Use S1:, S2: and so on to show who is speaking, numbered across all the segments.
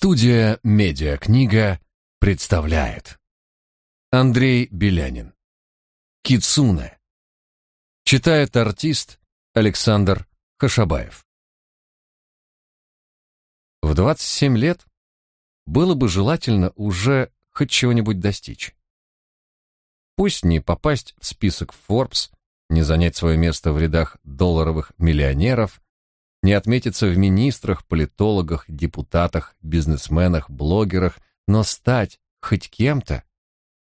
S1: Студия «Медиакнига» представляет. Андрей Белянин. Кицуне Читает артист Александр Хашабаев. В 27 лет было бы желательно уже хоть чего-нибудь достичь. Пусть не попасть в список Forbes, не занять свое место в рядах долларовых миллионеров – не отметиться в министрах, политологах, депутатах, бизнесменах, блогерах, но стать хоть кем-то.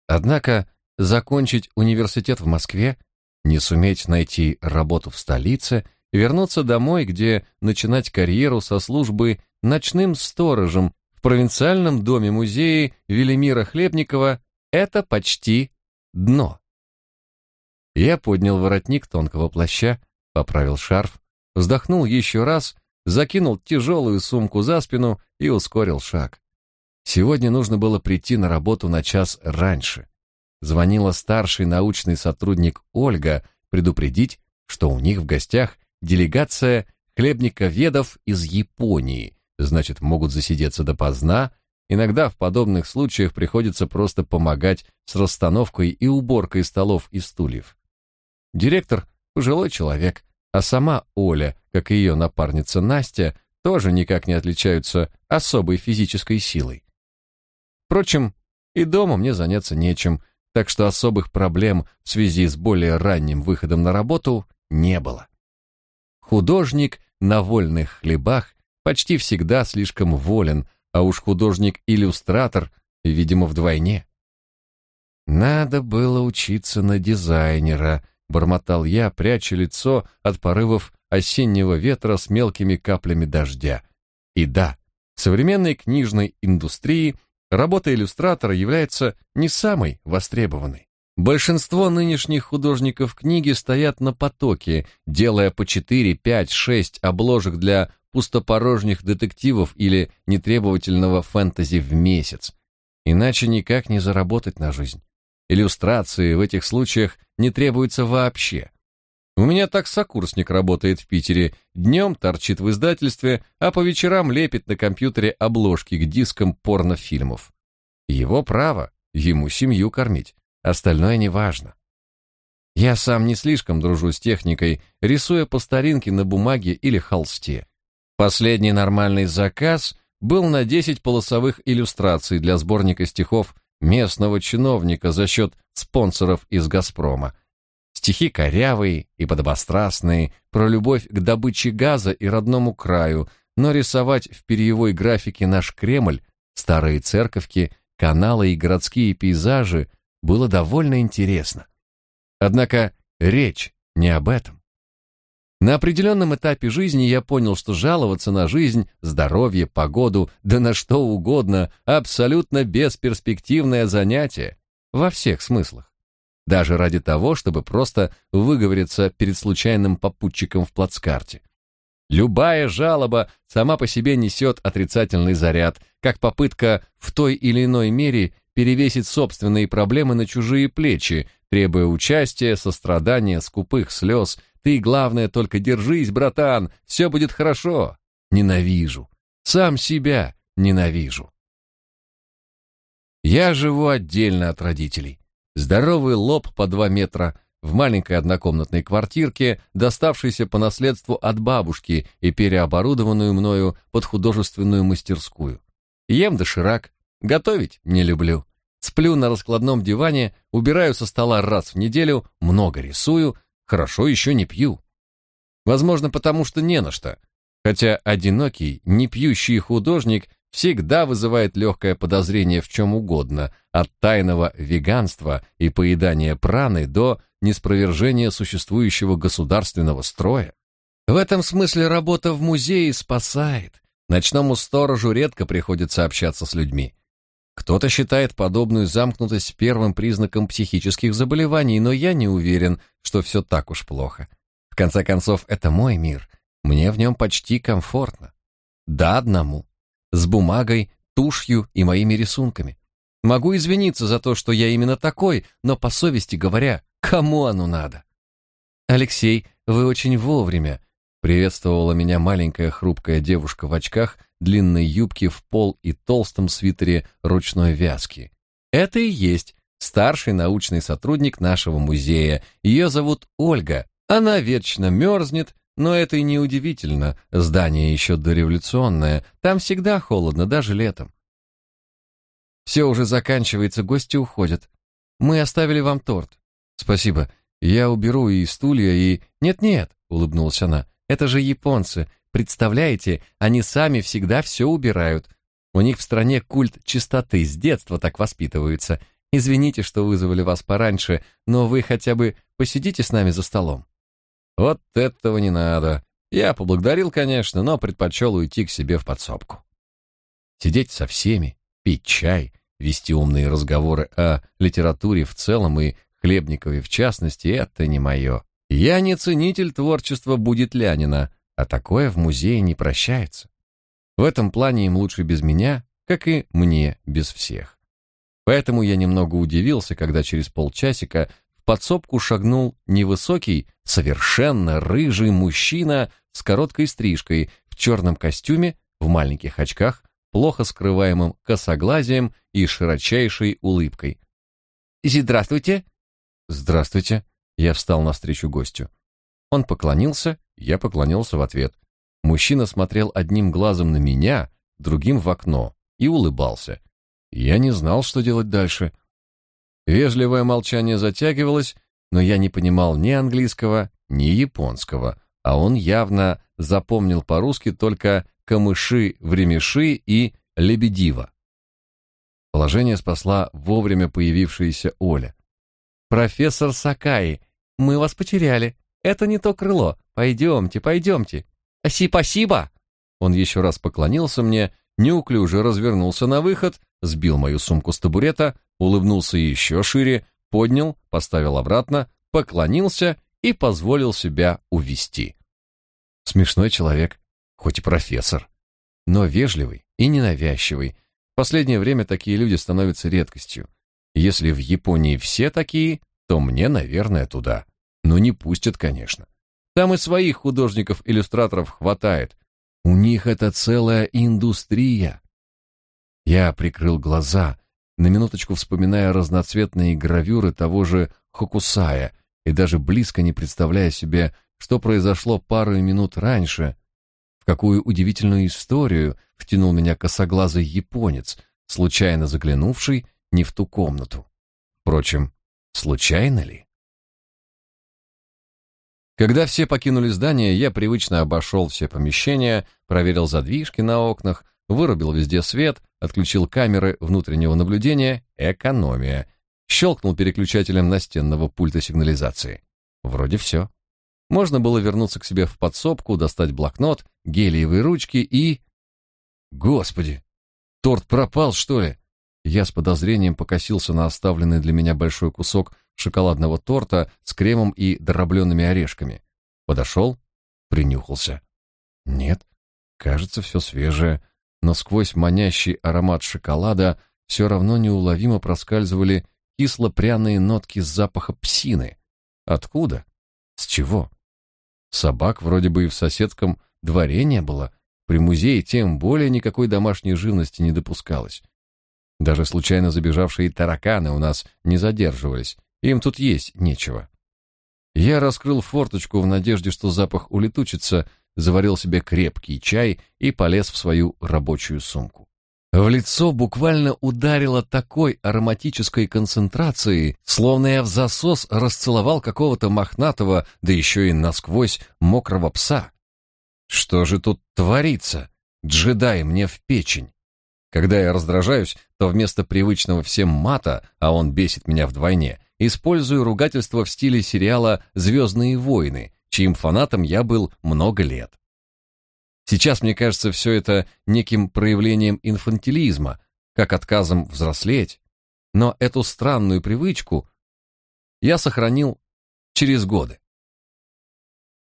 S1: Однако закончить университет в Москве, не суметь найти работу в столице, вернуться домой, где начинать карьеру со службы ночным сторожем в провинциальном доме-музее Велимира Хлебникова – это почти дно. Я поднял воротник тонкого плаща, поправил шарф, вздохнул еще раз, закинул тяжелую сумку за спину и ускорил шаг. Сегодня нужно было прийти на работу на час раньше. Звонила старший научный сотрудник Ольга предупредить, что у них в гостях делегация хлебниковедов из Японии, значит, могут засидеться допоздна. Иногда в подобных случаях приходится просто помогать с расстановкой и уборкой столов и стульев. Директор пожилой человек, а сама Оля, как и ее напарница Настя, тоже никак не отличаются особой физической силой. Впрочем, и дома мне заняться нечем, так что особых проблем в связи с более ранним выходом на работу не было. Художник на вольных хлебах почти всегда слишком волен, а уж художник-иллюстратор, видимо, вдвойне. Надо было учиться на дизайнера, бормотал я, пряча лицо от порывов осеннего ветра с мелкими каплями дождя. И да, в современной книжной индустрии работа иллюстратора является не самой востребованной. Большинство нынешних художников книги стоят на потоке, делая по 4, 5, 6 обложек для пустопорожних детективов или нетребовательного фэнтези в месяц. Иначе никак не заработать на жизнь. Иллюстрации в этих случаях не требуются вообще. У меня так сокурсник работает в Питере, днем торчит в издательстве, а по вечерам лепит на компьютере обложки к дискам порнофильмов. Его право, ему семью кормить, остальное не важно. Я сам не слишком дружу с техникой, рисуя по старинке на бумаге или холсте. Последний нормальный заказ был на 10 полосовых иллюстраций для сборника стихов местного чиновника за счет спонсоров из «Газпрома». Стихи корявые и подобострастные, про любовь к добыче газа и родному краю, но рисовать в перьевой графике наш Кремль, старые церковки, каналы и городские пейзажи было довольно интересно. Однако речь не об этом. На определенном этапе жизни я понял, что жаловаться на жизнь, здоровье, погоду, да на что угодно абсолютно бесперспективное занятие во всех смыслах. Даже ради того, чтобы просто выговориться перед случайным попутчиком в плацкарте. Любая жалоба сама по себе несет отрицательный заряд, как попытка в той или иной мере перевесить собственные проблемы на чужие плечи, требуя участия, сострадания, скупых слез, ты, главное, только держись, братан, все будет хорошо. Ненавижу. Сам себя ненавижу. Я живу отдельно от родителей. Здоровый лоб по два метра, в маленькой однокомнатной квартирке, доставшейся по наследству от бабушки и переоборудованную мною под художественную мастерскую. Ем доширак, готовить не люблю. Сплю на раскладном диване, убираю со стола раз в неделю, много рисую, Хорошо еще не пью. Возможно, потому что не на что. Хотя одинокий, не пьющий художник всегда вызывает легкое подозрение в чем угодно, от тайного веганства и поедания праны до неспровержения существующего государственного строя. В этом смысле работа в музее спасает. Ночному сторожу редко приходится общаться с людьми. Кто-то считает подобную замкнутость первым признаком психических заболеваний, но я не уверен, что все так уж плохо. В конце концов, это мой мир. Мне в нем почти комфортно. Да, одному. С бумагой, тушью и моими рисунками. Могу извиниться за то, что я именно такой, но по совести говоря, кому оно надо? Алексей, вы очень вовремя. Приветствовала меня маленькая хрупкая девушка в очках, длинной юбке в пол и толстом свитере ручной вязки. Это и есть старший научный сотрудник нашего музея. Ее зовут Ольга. Она вечно мерзнет, но это и не удивительно. Здание еще дореволюционное, там всегда холодно, даже летом. Все уже заканчивается, гости уходят. Мы оставили вам торт. Спасибо. Я уберу и стулья, и... Нет-нет, улыбнулась она. Это же японцы. Представляете, они сами всегда все убирают. У них в стране культ чистоты, с детства так воспитываются. Извините, что вызвали вас пораньше, но вы хотя бы посидите с нами за столом. Вот этого не надо. Я поблагодарил, конечно, но предпочел уйти к себе в подсобку. Сидеть со всеми, пить чай, вести умные разговоры о литературе в целом и Хлебникове в частности, это не мое. Я не ценитель творчества Будетлянина, а такое в музее не прощается. В этом плане им лучше без меня, как и мне без всех. Поэтому я немного удивился, когда через полчасика в подсобку шагнул невысокий, совершенно рыжий мужчина с короткой стрижкой, в черном костюме, в маленьких очках, плохо скрываемым косоглазием и широчайшей улыбкой. «Здравствуйте!» «Здравствуйте!» Я встал навстречу гостю. Он поклонился, я поклонился в ответ. Мужчина смотрел одним глазом на меня, другим в окно и улыбался. Я не знал, что делать дальше. Вежливое молчание затягивалось, но я не понимал ни английского, ни японского, а он явно запомнил по-русски только камыши в ремеши и лебедива. Положение спасла вовремя появившаяся Оля. «Профессор Сакаи, мы вас потеряли. Это не то крыло. Пойдемте, пойдемте». «Спасибо!» Он еще раз поклонился мне, неуклюже развернулся на выход, сбил мою сумку с табурета, улыбнулся еще шире, поднял, поставил обратно, поклонился и позволил себя увести. Смешной человек, хоть и профессор, но вежливый и ненавязчивый. В последнее время такие люди становятся редкостью. Если в Японии все такие, то мне, наверное, туда. Но не пустят, конечно. Там и своих художников-иллюстраторов хватает. У них это целая индустрия. Я прикрыл глаза, на минуточку вспоминая разноцветные гравюры того же Хокусая и даже близко не представляя себе, что произошло пару минут раньше, в какую удивительную историю втянул меня косоглазый японец, случайно заглянувший не в ту комнату. Впрочем, случайно ли? Когда все покинули здание, я привычно обошел все помещения, проверил задвижки на окнах, вырубил везде свет, отключил камеры внутреннего наблюдения, экономия, щелкнул переключателем настенного пульта сигнализации. Вроде все. Можно было вернуться к себе в подсобку, достать блокнот, гелиевые ручки и... Господи! Торт пропал, что ли? Я с подозрением покосился на оставленный для меня большой кусок шоколадного торта с кремом и дробленными орешками. Подошел, принюхался. Нет, кажется, все свежее, но сквозь манящий аромат шоколада все равно неуловимо проскальзывали кисло-пряные нотки запаха псины. Откуда? С чего? Собак вроде бы и в соседском дворе не было, при музее тем более никакой домашней живности не допускалось. Даже случайно забежавшие тараканы у нас не задерживались, им тут есть нечего. Я раскрыл форточку в надежде, что запах улетучится, заварил себе крепкий чай и полез в свою рабочую сумку. В лицо буквально ударило такой ароматической концентрацией, словно я в засос расцеловал какого-то мохнатого, да еще и насквозь мокрого пса. Что же тут творится? Джедай мне в печень. Когда я раздражаюсь, то вместо привычного всем мата, а он бесит меня вдвойне, использую ругательство в стиле сериала «Звездные войны», чьим фанатом я был много лет. Сейчас мне кажется все это неким проявлением инфантилизма, как отказом взрослеть, но эту странную привычку я сохранил через годы.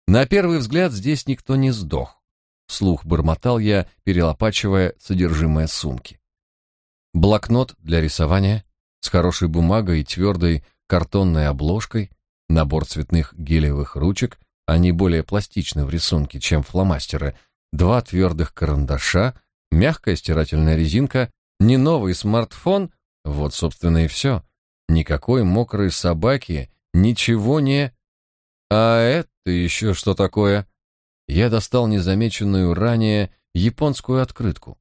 S1: На первый взгляд здесь никто не сдох. Вслух бормотал я, перелопачивая содержимое сумки. Блокнот для рисования с хорошей бумагой и твердой картонной обложкой, набор цветных гелевых ручек, они более пластичны в рисунке, чем фломастеры, два твердых карандаша, мягкая стирательная резинка, не новый смартфон, вот, собственно, и все. Никакой мокрой собаки, ничего не... А это еще что такое? Я достал незамеченную ранее японскую открытку.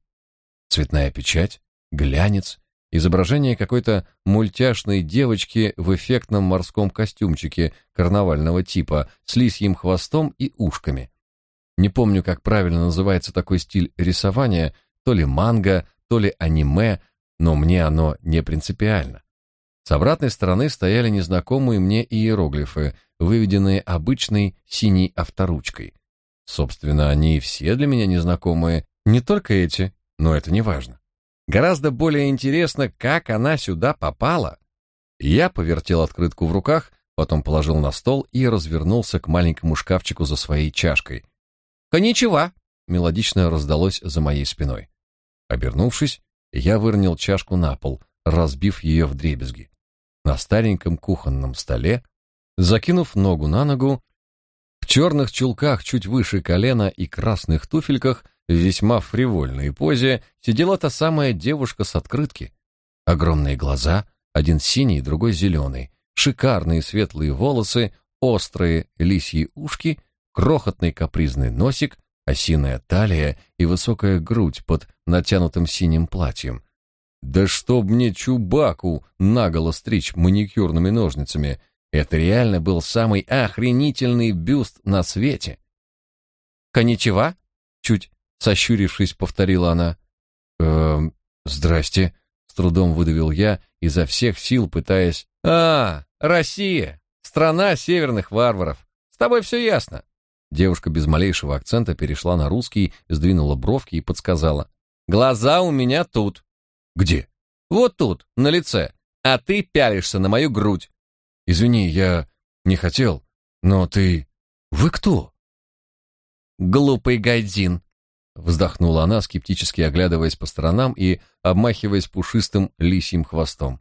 S1: Цветная печать, глянец, изображение какой-то мультяшной девочки в эффектном морском костюмчике карнавального типа с лисьим хвостом и ушками. Не помню, как правильно называется такой стиль рисования, то ли манга, то ли аниме, но мне оно не принципиально. С обратной стороны стояли незнакомые мне иероглифы, выведенные обычной синей авторучкой. Собственно, они все для меня незнакомые, не только эти, но это не важно. Гораздо более интересно, как она сюда попала. Я повертел открытку в руках, потом положил на стол и развернулся к маленькому шкафчику за своей чашкой. «Коничева!» — мелодично раздалось за моей спиной. Обернувшись, я выронил чашку на пол, разбив ее вдребезги. На стареньком кухонном столе, закинув ногу на ногу, в черных чулках чуть выше колена и красных туфельках в весьма фривольной позе сидела та самая девушка с открытки. Огромные глаза, один синий, другой зеленый, шикарные светлые волосы, острые лисьи ушки, крохотный капризный носик, осиная талия и высокая грудь под натянутым синим платьем. Да чтоб мне Чубаку наголо стричь маникюрными ножницами, это реально был самый охренительный бюст на свете. «Коничева?» — чуть сощурившись, повторила она. «Эм, здрасте», — с трудом выдавил я, изо всех сил пытаясь... «А, Россия! Страна северных варваров! С тобой все ясно!» Девушка без малейшего акцента перешла на русский, сдвинула бровки и подсказала. «Глаза у меня тут». «Где?» «Вот тут, на лице. А ты пялишься на мою грудь». «Извини, я не хотел, но ты... Вы кто?» «Глупый гайдзин», — вздохнула она, скептически оглядываясь по сторонам и обмахиваясь пушистым лисьим хвостом.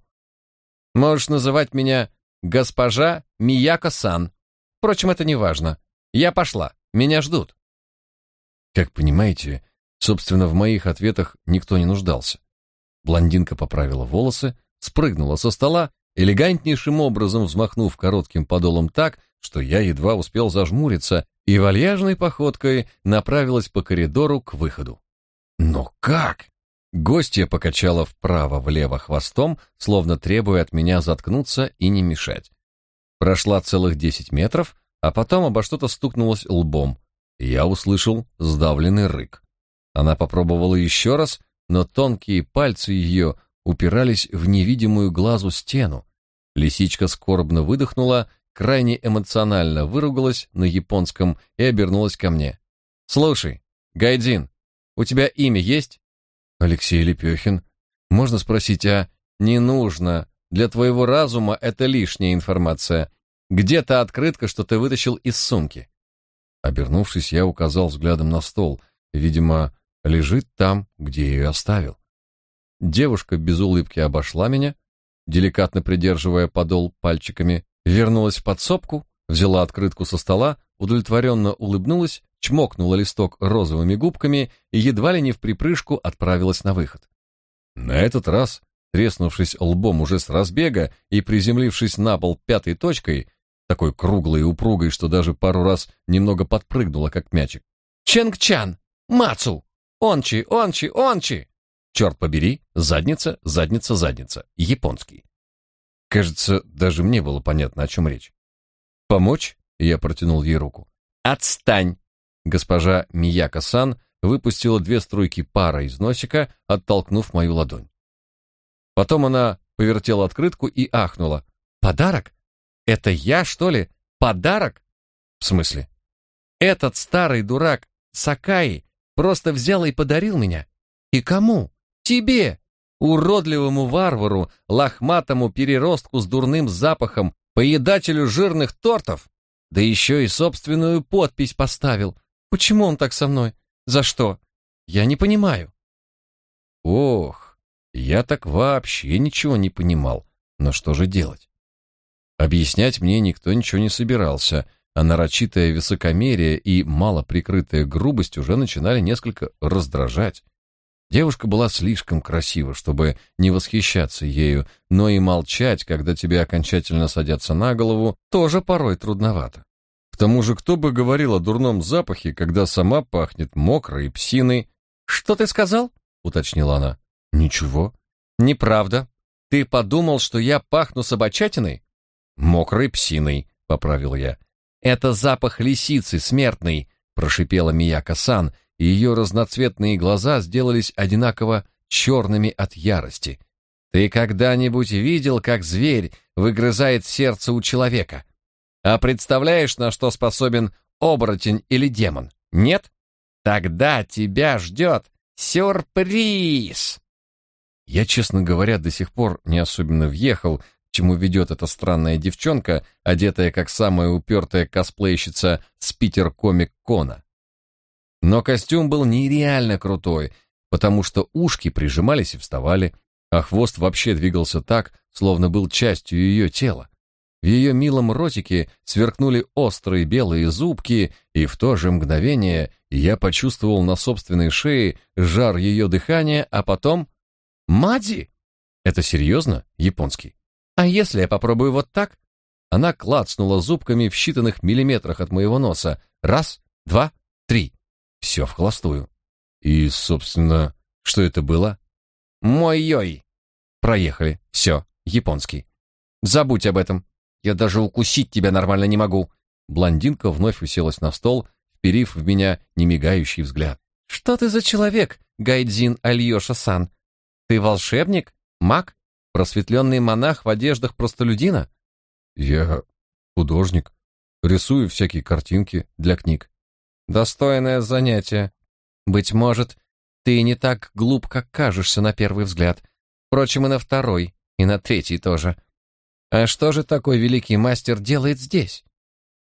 S1: «Можешь называть меня госпожа Мияко-сан. Впрочем, это не важно. Я пошла. Меня ждут». Как понимаете, собственно, в моих ответах никто не нуждался. Блондинка поправила волосы, спрыгнула со стола, элегантнейшим образом взмахнув коротким подолом так, что я едва успел зажмуриться, и вальяжной походкой направилась по коридору к выходу. Но как? Гостья покачала вправо-влево хвостом, словно требуя от меня заткнуться и не мешать. Прошла целых десять метров, а потом обо что-то стукнулась лбом. Я услышал сдавленный рык. Она попробовала еще раз, но тонкие пальцы ее упирались в невидимую глазу стену. Лисичка скорбно выдохнула, крайне эмоционально выругалась на японском и обернулась ко мне. «Слушай, Гайдин, у тебя имя есть?» «Алексей Лепехин. Можно спросить, а...» «Не нужно. Для твоего разума это лишняя информация. Где та открытка, что ты вытащил из сумки?» Обернувшись, я указал взглядом на стол. Видимо, лежит там, где ее оставил. Девушка без улыбки обошла меня, деликатно придерживая подол пальчиками, вернулась в подсобку, взяла открытку со стола, удовлетворенно улыбнулась, чмокнула листок розовыми губками и едва ли не в припрыжку отправилась на выход. На этот раз, треснувшись лбом уже с разбега и приземлившись на пол пятой точкой, такой круглой и упругой, что даже пару раз немного подпрыгнула, как мячик. «Ченг-чан! Мацу! Ончи, ончи, ончи!» Черт побери, задница, задница, задница. Японский. Кажется, даже мне было понятно, о чем речь. «Помочь?» — я протянул ей руку. «Отстань!» Госпожа Мияко-сан выпустила две струйки пара из носика, оттолкнув мою ладонь. Потом она повертела открытку и ахнула. «Подарок? Это я, что ли? Подарок?» «В смысле?» «Этот старый дурак Сакаи просто взял и подарил меня. И кому?» Тебе, уродливому варвару, лохматому переростку с дурным запахом, поедателю жирных тортов, да еще и собственную подпись поставил. Почему он так со мной? За что? Я не понимаю. Ох, я так вообще ничего не понимал. Но что же делать? Объяснять мне никто ничего не собирался. а нарочитое высокомерие и мало прикрытая грубость уже начинали несколько раздражать. Девушка была слишком красива, чтобы не восхищаться ею, но и молчать, когда тебе окончательно садятся на голову, тоже порой трудновато. К тому же, кто бы говорил о дурном запахе, когда сама пахнет мокрой псиной? «Что ты сказал?» — уточнила она. «Ничего». «Неправда. Ты подумал, что я пахну собачатиной?» «Мокрой псиной», — поправил я. «Это запах лисицы, смертный», — прошипела Мияка-сан, и ее разноцветные глаза сделались одинаково черными от ярости. «Ты когда-нибудь видел, как зверь выгрызает сердце у человека? А представляешь, на что способен оборотень или демон? Нет? Тогда тебя ждет сюрприз!» Я, честно говоря, до сих пор не особенно въехал чему ведет эта странная девчонка, одетая как самая упертая косплейщица с Питер Комик Кона. Но костюм был нереально крутой, потому что ушки прижимались и вставали, а хвост вообще двигался так, словно был частью ее тела. В ее милом ротике сверкнули острые белые зубки, и в то же мгновение я почувствовал на собственной шее жар ее дыхания, а потом... Мадзи! Это серьезно? Японский. А если я попробую вот так? Она клацнула зубками в считанных миллиметрах от моего носа. Раз, два, три. Все в холостую. И, собственно, что это было? Мой-йой. Проехали. Все, японский. Забудь об этом. Я даже укусить тебя нормально не могу. Блондинка вновь уселась на стол, вперив в меня немигающий взгляд. Что ты за человек, Гайдзин Альёша-сан? Ты волшебник? Маг? Просветленный монах в одеждах простолюдина? Я художник, рисую всякие картинки для книг. Достойное занятие. Быть может, ты не так глуп, как кажешься на первый взгляд. Впрочем, и на второй, и на третий тоже. А что же такой великий мастер делает здесь?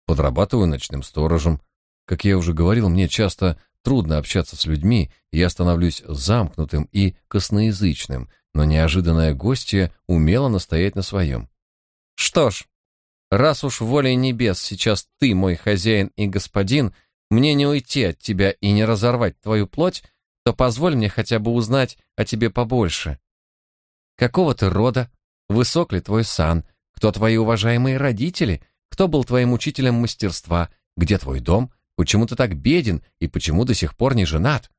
S1: Подрабатываю ночным сторожем. Как я уже говорил, мне часто трудно общаться с людьми, и я становлюсь замкнутым и косноязычным, но неожиданная гостья умела настоять на своем. «Что ж, раз уж волей небес сейчас ты мой хозяин и господин, мне не уйти от тебя и не разорвать твою плоть, то позволь мне хотя бы узнать о тебе побольше. Какого ты рода? Высок ли твой сан? Кто твои уважаемые родители? Кто был твоим учителем мастерства? Где твой дом? Почему ты так беден и почему до сих пор не женат?»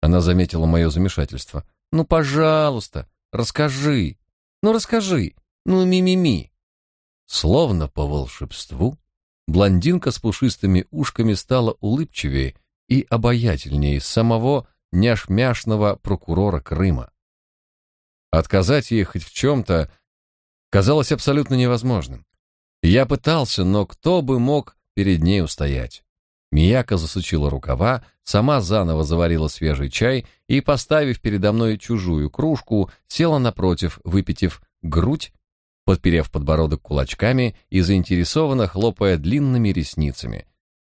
S1: Она заметила мое замешательство. Ну, пожалуйста, расскажи. Ну, расскажи. Ну, ми-ми-ми. Словно по волшебству, блондинка с пушистыми ушками стала улыбчивее и обаятельнее самого няшмяшного прокурора Крыма. Отказать ей хоть в чем-то казалось абсолютно невозможным. Я пытался, но кто бы мог перед ней устоять? Мияка засучила рукава, сама заново заварила свежий чай и, поставив передо мной чужую кружку, села напротив, выпитив грудь, подперев подбородок кулачками и заинтересованно хлопая длинными ресницами.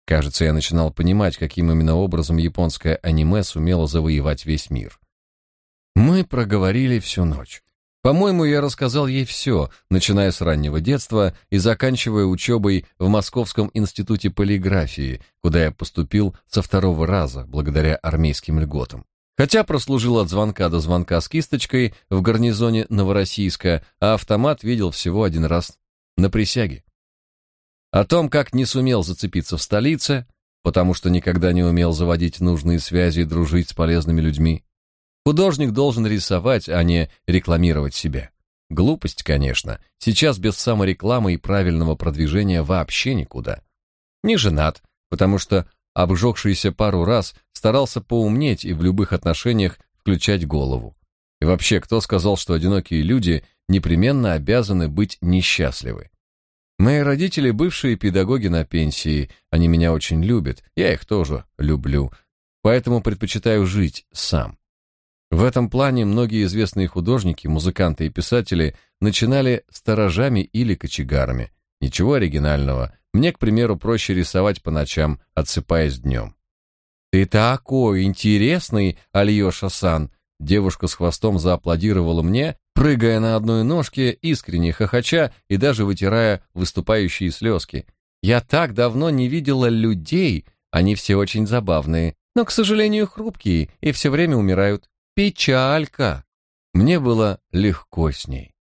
S1: Кажется, я начинал понимать, каким именно образом японское аниме сумело завоевать весь мир. Мы проговорили всю ночь. По-моему, я рассказал ей все, начиная с раннего детства и заканчивая учебой в Московском институте полиграфии, куда я поступил со второго раза, благодаря армейским льготам. Хотя прослужил от звонка до звонка с кисточкой в гарнизоне Новороссийска, а автомат видел всего один раз на присяге. О том, как не сумел зацепиться в столице, потому что никогда не умел заводить нужные связи и дружить с полезными людьми, Художник должен рисовать, а не рекламировать себя. Глупость, конечно. Сейчас без саморекламы и правильного продвижения вообще никуда. Не женат, потому что обжегшийся пару раз старался поумнеть и в любых отношениях включать голову. И вообще, кто сказал, что одинокие люди непременно обязаны быть несчастливы? Мои родители бывшие педагоги на пенсии, они меня очень любят, я их тоже люблю, поэтому предпочитаю жить сам. В этом плане многие известные художники, музыканты и писатели начинали сторожами или кочегарами. Ничего оригинального. Мне, к примеру, проще рисовать по ночам, отсыпаясь днем. «Ты такой интересный, Альёша-сан!» Девушка с хвостом зааплодировала мне, прыгая на одной ножке, искренне хохоча и даже вытирая выступающие слезки. Я так давно не видела людей, они все очень забавные, но, к сожалению, хрупкие и все время умирают. Печалька. Мне было легко с ней.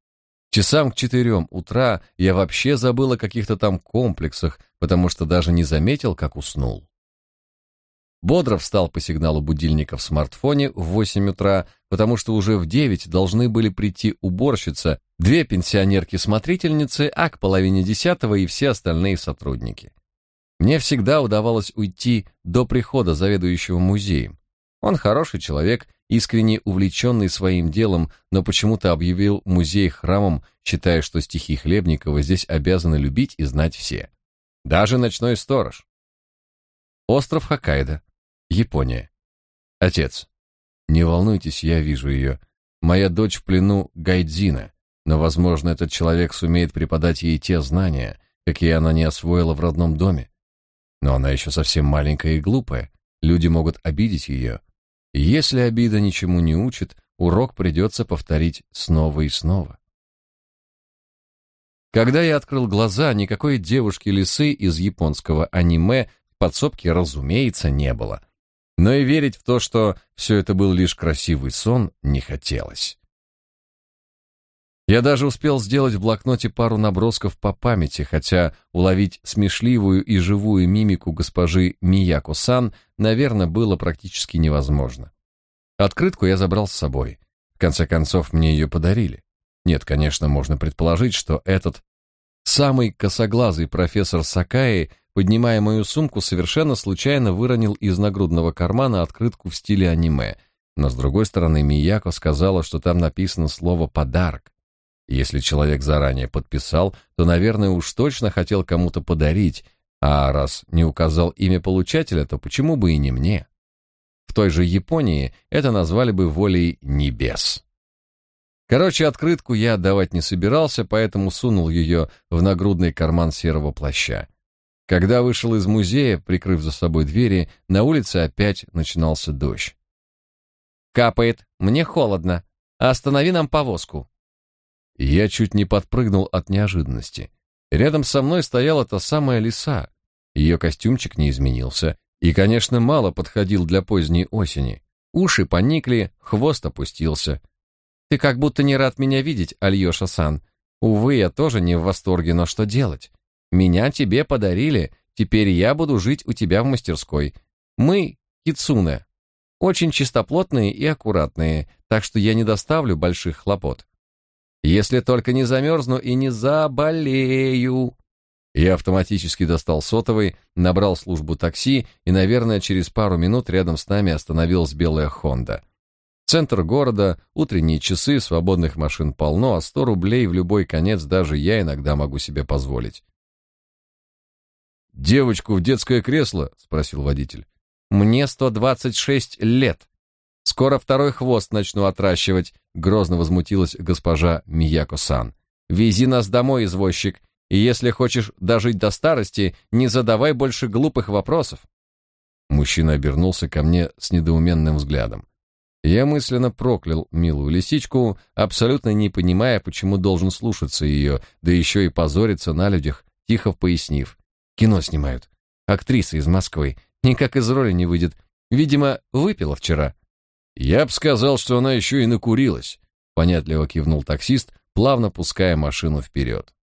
S1: Часам к четырем утра я вообще забыл о каких-то там комплексах, потому что даже не заметил, как уснул. Бодро встал по сигналу будильника в смартфоне в восемь утра, потому что уже в девять должны были прийти уборщица, две пенсионерки-смотрительницы, а к половине десятого и все остальные сотрудники. Мне всегда удавалось уйти до прихода заведующего музеем. Он хороший человек, искренне увлеченный своим делом, но почему-то объявил музей храмом, считая, что стихи Хлебникова здесь обязаны любить и знать все. Даже ночной сторож. Остров Хоккайдо, Япония. Отец, не волнуйтесь, я вижу ее. Моя дочь в плену Гайдзина, но, возможно, этот человек сумеет преподать ей те знания, какие она не освоила в родном доме. Но она еще совсем маленькая и глупая. Люди могут обидеть ее. Если обида ничему не учит, урок придется повторить снова и снова. Когда я открыл глаза, никакой девушки-лисы из японского аниме в подсобке, разумеется, не было. Но и верить в то, что все это был лишь красивый сон, не хотелось. Я даже успел сделать в блокноте пару набросков по памяти, хотя уловить смешливую и живую мимику госпожи Мияко-сан, наверное, было практически невозможно. Открытку я забрал с собой. В конце концов, мне ее подарили. Нет, конечно, можно предположить, что этот самый косоглазый профессор Сакаи, поднимая мою сумку, совершенно случайно выронил из нагрудного кармана открытку в стиле аниме. Но, с другой стороны, Мияко сказала, что там написано слово «подарок». Если человек заранее подписал, то, наверное, уж точно хотел кому-то подарить, а раз не указал имя получателя, то почему бы и не мне? В той же Японии это назвали бы волей небес. Короче, открытку я отдавать не собирался, поэтому сунул ее в нагрудный карман серого плаща. Когда вышел из музея, прикрыв за собой двери, на улице опять начинался дождь. «Капает, мне холодно. Останови нам повозку», я чуть не подпрыгнул от неожиданности. Рядом со мной стояла та самая лиса. Ее костюмчик не изменился и, конечно, мало подходил для поздней осени. Уши поникли, хвост опустился. Ты как будто не рад меня видеть, Альёша-сан. Увы, я тоже не в восторге, но что делать? Меня тебе подарили, теперь я буду жить у тебя в мастерской. Мы, кицуне, очень чистоплотные и аккуратные, так что я не доставлю больших хлопот. Если только не замерзну и не заболею. Я автоматически достал сотовый, набрал службу такси, и, наверное, через пару минут рядом с нами остановилась белая Honda. Центр города, утренние часы, свободных машин полно, а сто рублей в любой конец даже я иногда могу себе позволить. «Девочку в детское кресло?» — спросил водитель. «Мне сто двадцать шесть лет», Скоро второй хвост начну отращивать, грозно возмутилась госпожа Мияко-сан. Вези нас домой, извозчик, и если хочешь дожить до старости, не задавай больше глупых вопросов. Мужчина обернулся ко мне с недоуменным взглядом. Я мысленно проклял милую лисичку, абсолютно не понимая, почему должен слушаться ее, да еще и позориться на людях, тихо пояснив. Кино снимают. Актриса из Москвы. Никак из роли не выйдет. Видимо, выпила вчера. Я б сказал, что она еще и накурилась, понятливо кивнул таксист, плавно пуская машину вперед.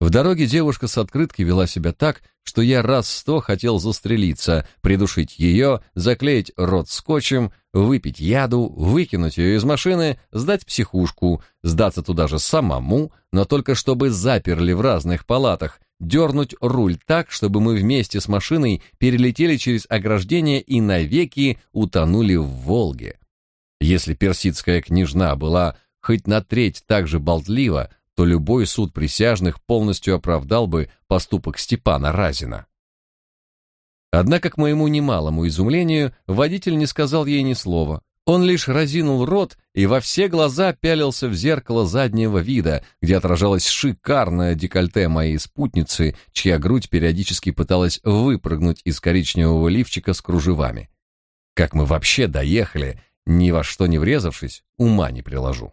S1: В дороге девушка с открыткой вела себя так, что я раз сто хотел застрелиться, придушить ее, заклеить рот скотчем, выпить яду, выкинуть ее из машины, сдать психушку, сдаться туда же самому, но только чтобы заперли в разных палатах, дернуть руль так, чтобы мы вместе с машиной перелетели через ограждение и навеки утонули в Волге. Если персидская княжна была хоть на треть так же болтлива, то любой суд присяжных полностью оправдал бы поступок Степана Разина. Однако, к моему немалому изумлению, водитель не сказал ей ни слова, он лишь разинул рот и во все глаза пялился в зеркало заднего вида, где отражалось шикарное декольте моей спутницы, чья грудь периодически пыталась выпрыгнуть из коричневого лифчика с кружевами. Как мы вообще доехали, ни во что не врезавшись, ума не приложу.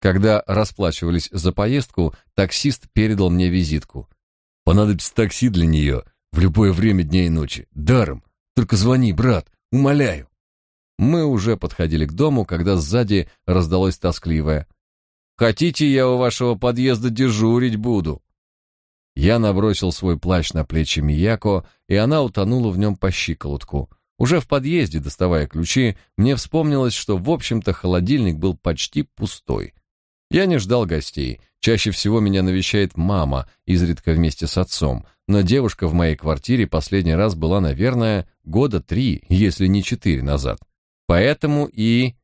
S1: Когда расплачивались за поездку, таксист передал мне визитку. Понадобится такси для нее в любое время дня и ночи. Даром. Только звони, брат, умоляю. Мы уже подходили к дому, когда сзади раздалось тоскливое: "Хотите, я у вашего подъезда дежурить буду?" Я набросил свой плащ на плечи Мияко, и она утонула в нем по щиколотку. Уже в подъезде, доставая ключи, мне вспомнилось, что, в общем-то, холодильник был почти пустой. Я не ждал гостей. Чаще всего меня навещает мама, изредка вместе с отцом, но девушка в моей квартире последний раз была, наверное, года три, если не четыре назад. Поэтому и...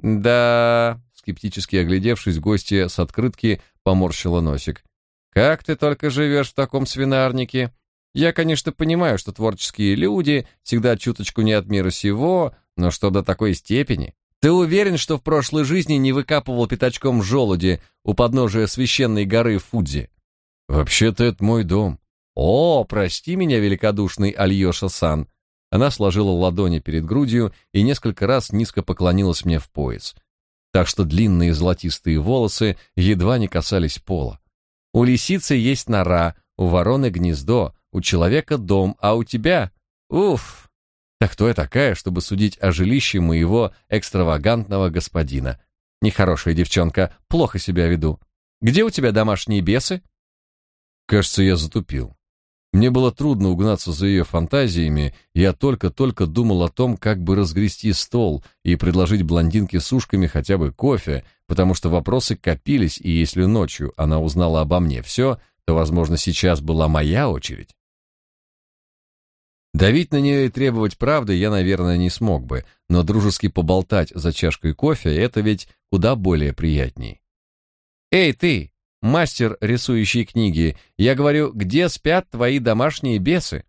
S1: Да, скептически оглядевшись, гостья с открытки поморщила носик. Как ты только живешь в таком свинарнике? Я, конечно, понимаю, что творческие люди всегда чуточку не от мира сего, но что до такой степени? Ты уверен, что в прошлой жизни не выкапывал пятачком желуди у подножия священной горы Фудзи? Вообще-то это мой дом. О, прости меня, великодушный Альёша-сан. Она сложила ладони перед грудью и несколько раз низко поклонилась мне в пояс. Так что длинные золотистые волосы едва не касались пола. У лисицы есть нора, у вороны гнездо, у человека дом, а у тебя... Уф! Так кто я такая, чтобы судить о жилище моего экстравагантного господина? Нехорошая девчонка, плохо себя веду. Где у тебя домашние бесы? Кажется, я затупил. Мне было трудно угнаться за ее фантазиями, я только-только думал о том, как бы разгрести стол и предложить блондинке с ушками хотя бы кофе, потому что вопросы копились, и если ночью она узнала обо мне все, то, возможно, сейчас была моя очередь. Давить на нее и требовать правды я, наверное, не смог бы, но дружески поболтать за чашкой кофе — это ведь куда более приятней. «Эй, ты, мастер, рисующий книги, я говорю, где спят твои домашние бесы?»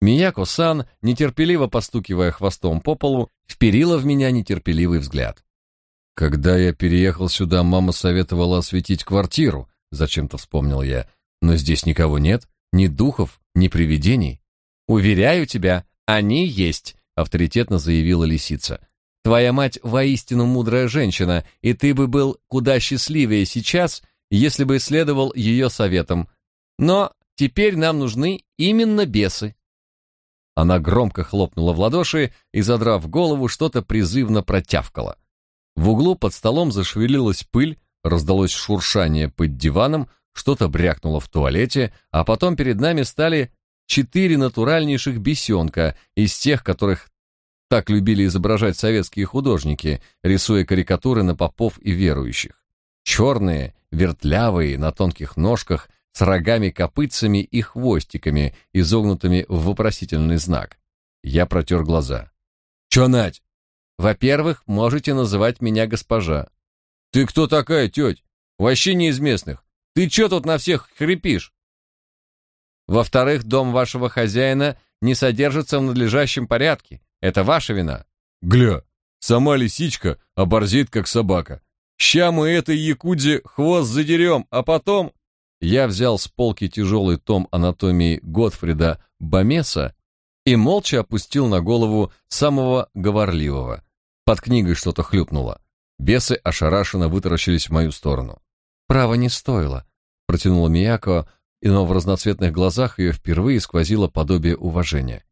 S1: Мияко-сан, нетерпеливо постукивая хвостом по полу, вперила в меня нетерпеливый взгляд. «Когда я переехал сюда, мама советовала осветить квартиру», — зачем-то вспомнил я. «Но здесь никого нет, ни духов, ни привидений». Уверяю тебя, они есть, авторитетно заявила лисица. Твоя мать воистину мудрая женщина, и ты бы был куда счастливее сейчас, если бы следовал ее советам. Но теперь нам нужны именно бесы. Она громко хлопнула в ладоши и, задрав голову, что-то призывно протявкала. В углу под столом зашевелилась пыль, раздалось шуршание под диваном, что-то брякнуло в туалете, а потом перед нами стали четыре натуральнейших бесенка из тех, которых так любили изображать советские художники, рисуя карикатуры на попов и верующих. Черные, вертлявые, на тонких ножках, с рогами-копытцами и хвостиками, изогнутыми в вопросительный знак. Я протер глаза. «Чё, Надь?» «Во-первых, можете называть меня госпожа». «Ты кто такая, тёть? Вообще не из местных. Ты чё тут на всех хрипишь?» Во-вторых, дом вашего хозяина не содержится в надлежащем порядке. Это ваша вина. Гля, сама лисичка оборзит, как собака. Ща мы этой якудзе хвост задерем, а потом... Я взял с полки тяжелый том анатомии Готфрида Бамеса и молча опустил на голову самого говорливого. Под книгой что-то хлюпнуло. Бесы ошарашенно вытаращились в мою сторону. «Право не стоило», — протянула Мияко, но в разноцветных глазах ее впервые сквозило подобие уважения.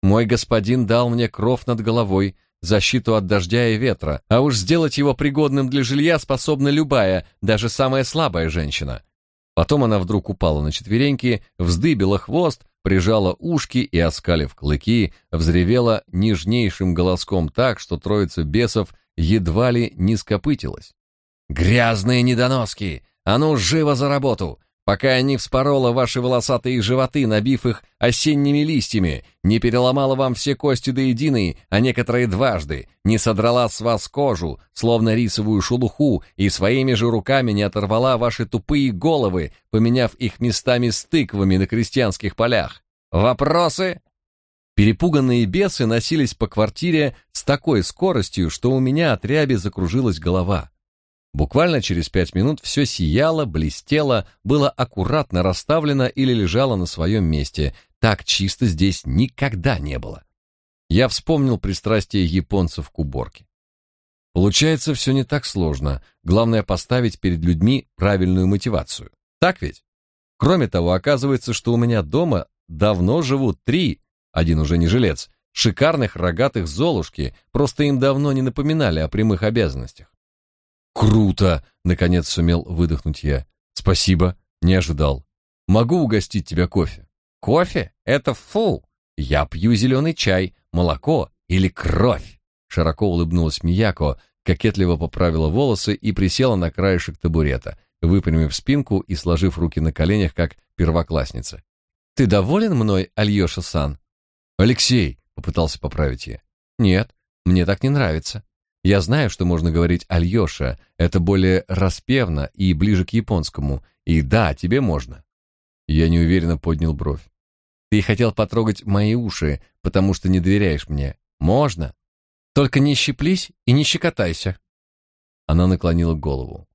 S1: «Мой господин дал мне кров над головой, защиту от дождя и ветра, а уж сделать его пригодным для жилья способна любая, даже самая слабая женщина». Потом она вдруг упала на четвереньки, вздыбила хвост, прижала ушки и, оскалив клыки, взревела нежнейшим голоском так, что троица бесов едва ли не скопытилась. «Грязные недоноски! А ну, живо за работу! Пока не вспорола ваши волосатые животы, набив их осенними листьями, не переломала вам все кости до единой, а некоторые дважды, не содрала с вас кожу, словно рисовую шелуху, и своими же руками не оторвала ваши тупые головы, поменяв их местами с тыквами на крестьянских полях. Вопросы? Перепуганные бесы носились по квартире с такой скоростью, что у меня от ряби закружилась голова. Буквально через пять минут все сияло, блестело, было аккуратно расставлено или лежало на своем месте. Так чисто здесь никогда не было. Я вспомнил пристрастие японцев к уборке. Получается, все не так сложно. Главное поставить перед людьми правильную мотивацию. Так ведь? Кроме того, оказывается, что у меня дома давно живут три, один уже не жилец, шикарных рогатых золушки, просто им давно не напоминали о прямых обязанностях. «Круто!» — наконец сумел выдохнуть я. «Спасибо, не ожидал. Могу угостить тебя кофе?» «Кофе? Это фу! Я пью зеленый чай, молоко или кровь!» Широко улыбнулась Мияко, кокетливо поправила волосы и присела на краешек табурета, выпрямив спинку и сложив руки на коленях, как первоклассница. «Ты доволен мной, Альёша-сан?» «Алексей!» — попытался поправить я. «Нет, мне так не нравится. Я знаю, что можно говорить Альёша, это более распевно и ближе к японскому, и да, тебе можно». Я неуверенно поднял бровь. «Ты хотел потрогать мои уши, потому что не доверяешь мне. Можно. Только не щиплись и не щекотайся». Она наклонила голову.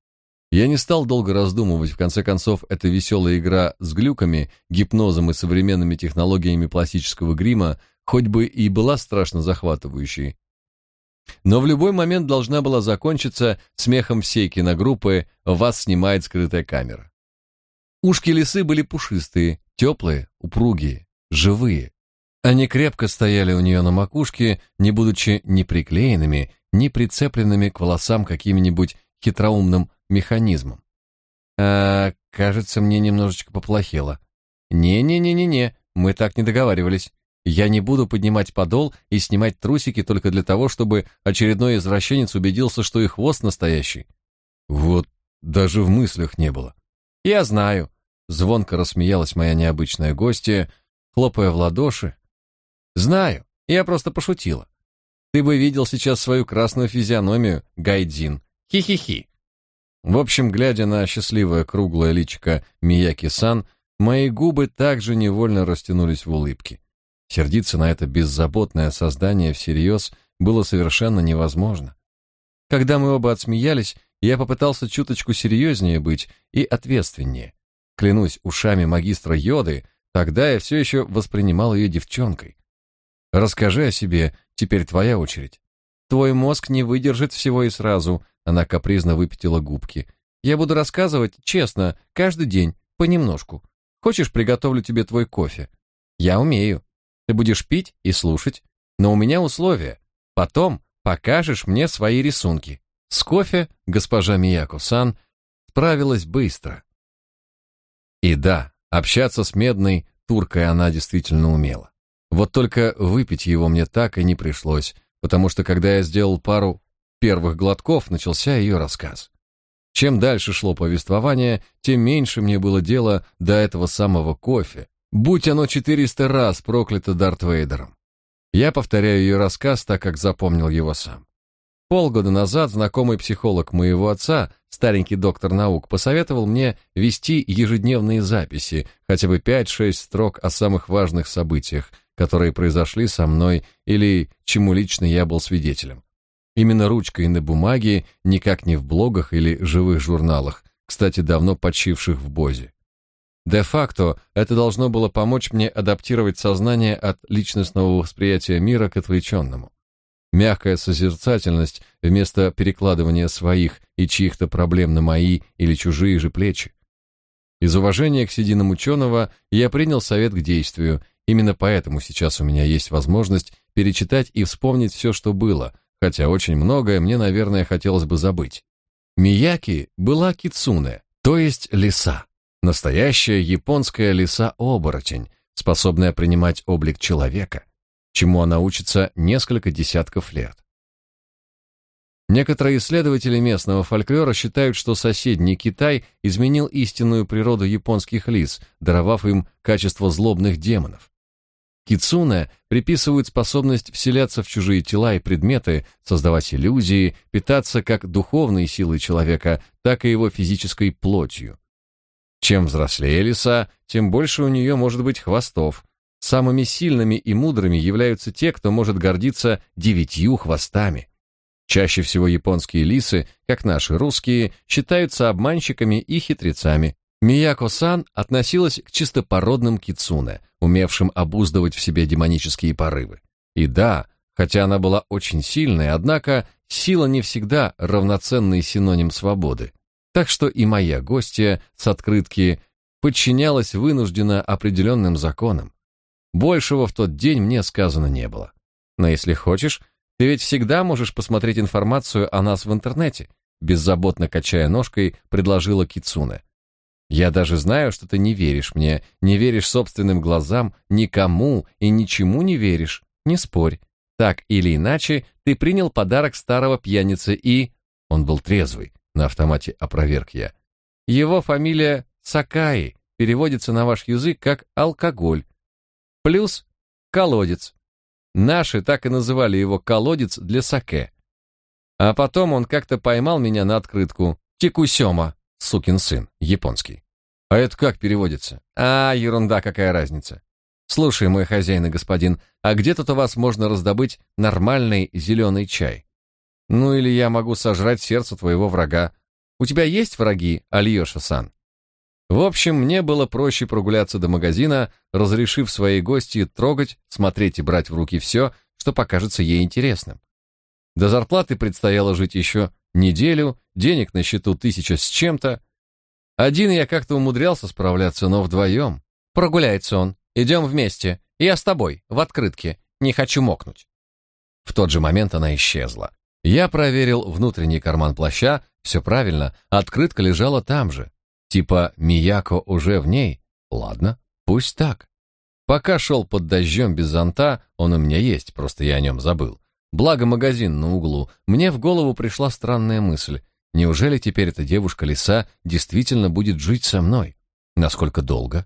S1: Я не стал долго раздумывать, в конце концов, эта веселая игра с глюками, гипнозом и современными технологиями пластического грима хоть бы и была страшно захватывающей, но в любой момент должна была закончиться смехом всей киногруппы «Вас снимает скрытая камера». Ушки лисы были пушистые, теплые, упругие, живые. Они крепко стояли у нее на макушке, не будучи ни приклеенными, ни прицепленными к волосам каким-нибудь хитроумным механизмом. А, кажется, мне немножечко поплохело. Не-не-не-не-не, мы так не договаривались. Я не буду поднимать подол и снимать трусики только для того, чтобы очередной извращенец убедился, что и хвост настоящий. Вот даже в мыслях не было. Я знаю, звонко рассмеялась моя необычная гостья, хлопая в ладоши. Знаю, я просто пошутила. Ты бы видел сейчас свою красную физиономию, Гайдзин. Хи-хи-хи. В общем, глядя на счастливое круглое личико Мияки-сан, мои губы также невольно растянулись в улыбке. Сердиться на это беззаботное создание всерьез было совершенно невозможно. Когда мы оба отсмеялись, я попытался чуточку серьезнее быть и ответственнее. Клянусь ушами магистра Йоды, тогда я все еще воспринимал ее девчонкой. Расскажи о себе, теперь твоя очередь. Твой мозг не выдержит всего и сразу, она капризно выпятила губки. Я буду рассказывать честно, каждый день, понемножку. Хочешь, приготовлю тебе твой кофе? Я умею. Ты будешь пить и слушать, но у меня условия. Потом покажешь мне свои рисунки. С кофе госпожа Мияко-сан справилась быстро. И да, общаться с медной туркой она действительно умела. Вот только выпить его мне так и не пришлось, потому что когда я сделал пару первых глотков начался ее рассказ. Чем дальше шло повествование, тем меньше мне было дела до этого самого кофе, будь оно четыреста раз проклято Дарт Вейдером. Я повторяю ее рассказ, так как запомнил его сам. Полгода назад знакомый психолог моего отца, старенький доктор наук, посоветовал мне вести ежедневные записи, хотя бы 5-6 строк о самых важных событиях, которые произошли со мной или чему лично я был свидетелем. Именно ручкой на бумаге, никак не в блогах или живых журналах, кстати, давно подшивших в Бозе. Де-факто это должно было помочь мне адаптировать сознание от личностного восприятия мира к отвлеченному. Мягкая созерцательность вместо перекладывания своих и чьих-то проблем на мои или чужие же плечи. Из уважения к сединам ученого я принял совет к действию, именно поэтому сейчас у меня есть возможность перечитать и вспомнить все, что было – хотя очень многое мне, наверное, хотелось бы забыть. Мияки была кицуне, то есть лиса. Настоящая японская лиса-оборотень, способная принимать облик человека, чему она учится несколько десятков лет. Некоторые исследователи местного фольклора считают, что соседний Китай изменил истинную природу японских лис, даровав им качество злобных демонов. Кицуне приписывают способность вселяться в чужие тела и предметы, создавать иллюзии, питаться как духовной силой человека, так и его физической плотью. Чем взрослее лиса, тем больше у нее может быть хвостов. Самыми сильными и мудрыми являются те, кто может гордиться девятью хвостами. Чаще всего японские лисы, как наши русские, считаются обманщиками и хитрецами, Мияко-сан относилась к чистопородным кицуне, умевшим обуздывать в себе демонические порывы. И да, хотя она была очень сильной, однако сила не всегда равноценный синоним свободы. Так что и моя гостья с открытки подчинялась вынужденно определенным законам. Большего в тот день мне сказано не было. Но если хочешь, ты ведь всегда можешь посмотреть информацию о нас в интернете, беззаботно качая ножкой, предложила Кицуне. Я даже знаю, что ты не веришь мне, не веришь собственным глазам, никому и ничему не веришь. Не спорь. Так или иначе, ты принял подарок старого пьяницы и... Он был трезвый, на автомате опроверг я. Его фамилия Сакаи, переводится на ваш язык как алкоголь. Плюс колодец. Наши так и называли его колодец для саке. А потом он как-то поймал меня на открытку. Тикусёма, сукин сын, японский. А это как переводится? А, ерунда, какая разница. Слушай, мой хозяин и господин, а где тут у вас можно раздобыть нормальный зеленый чай? Ну или я могу сожрать сердце твоего врага. У тебя есть враги, Альёша-сан? В общем, мне было проще прогуляться до магазина, разрешив своей гости трогать, смотреть и брать в руки все, что покажется ей интересным. До зарплаты предстояло жить еще неделю, денег на счету тысяча с чем-то. Один я как-то умудрялся справляться, но вдвоем. Прогуляется он. Идем вместе. Я с тобой, в открытке. Не хочу мокнуть. В тот же момент она исчезла. Я проверил внутренний карман плаща, все правильно, открытка лежала там же. Типа Мияко уже в ней. Ладно, пусть так. Пока шел под дождем без зонта, он у меня есть, просто я о нем забыл. Благо магазин на углу, мне в голову пришла странная мысль. Неужели теперь эта девушка-лиса действительно будет жить со мной? Насколько долго?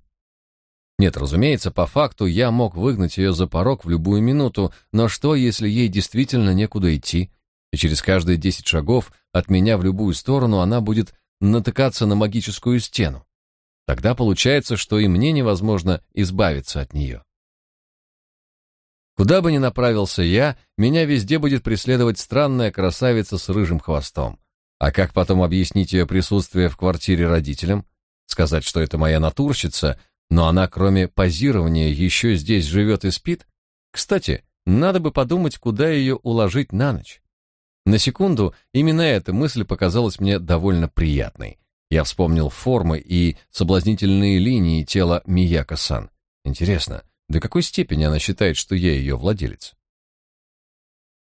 S1: Нет, разумеется, по факту я мог выгнать ее за порог в любую минуту, но что, если ей действительно некуда идти, и через каждые десять шагов от меня в любую сторону она будет натыкаться на магическую стену. Тогда получается, что и мне невозможно избавиться от нее. Куда бы ни направился я, меня везде будет преследовать странная красавица с рыжим хвостом. А как потом объяснить ее присутствие в квартире родителям? Сказать, что это моя натурщица, но она, кроме позирования, еще здесь живет и спит? Кстати, надо бы подумать, куда ее уложить на ночь. На секунду именно эта мысль показалась мне довольно приятной. Я вспомнил формы и соблазнительные линии тела Мияко-сан. Интересно, до какой степени она считает, что я ее владелец?